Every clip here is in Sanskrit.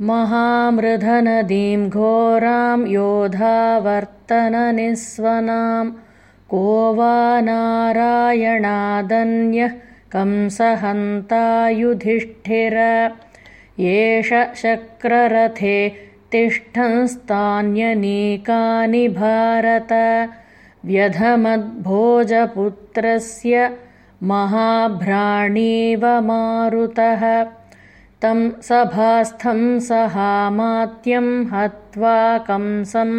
महामृधनदीं घोरां योधावर्तननिःस्वनां को वा नारायणादन्यः कंसहन्तायुधिष्ठिर एष शक्ररथे तिष्ठंस्तान्यनीकानि भारत। व्यधमद्भोजपुत्रस्य महाभ्राणीव मारुतः तं सभास्थं सहामात्यं हत्वा कंसं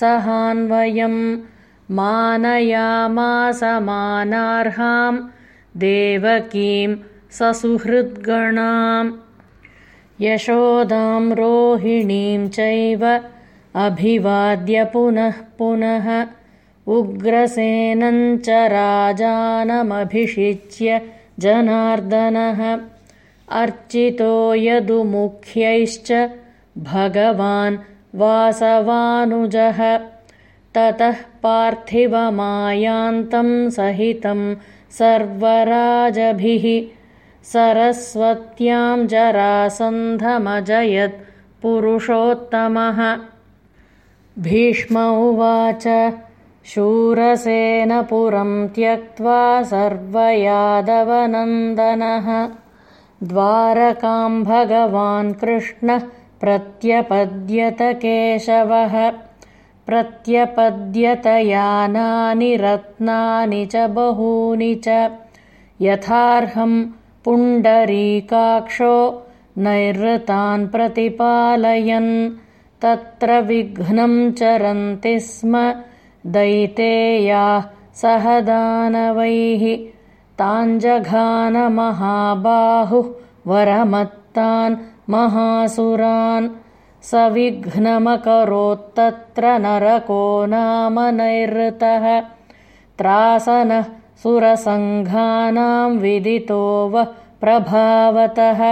सहान्वयं मानयामासमानार्हां देवकीं ससुहृद्गणाम् यशोदां रोहिणीं चैव अभिवाद्य पुनः पुनः उग्रसेनञ्च राजानमभिषिच्य जनार्दनः अर्चितो यदुमुख्यैश्च भगवान् वासवानुजः। ततः पार्थिवमायान्तं सहितं सर्वराजभिः सरस्वत्यां जरासन्धमजयत् पुरुषोत्तमः। भीष्म उवाच शूरसेनपुरं त्यक्त्वा सर्वयादवनन्दनः द्वारकां भगवान् कृष्णः प्रत्यपद्यत केशवः प्रत्यपद्यत यानानि रत्नानि च बहूनि च। यथार्हं पुण्डरीकाक्षो नैरृतान् प्रतिपालयन्। तत्र विघ्नं चरन्ति स्म दैतेयाः सह दानवैः ताञ्जघानमहाबाहुः वरमत्तान् महासुरान् स विघ्नमकरोत्तत्र नरको नाम नैरृतः त्रासनः सुरसङ्घानां विदितो वः प्रभावतः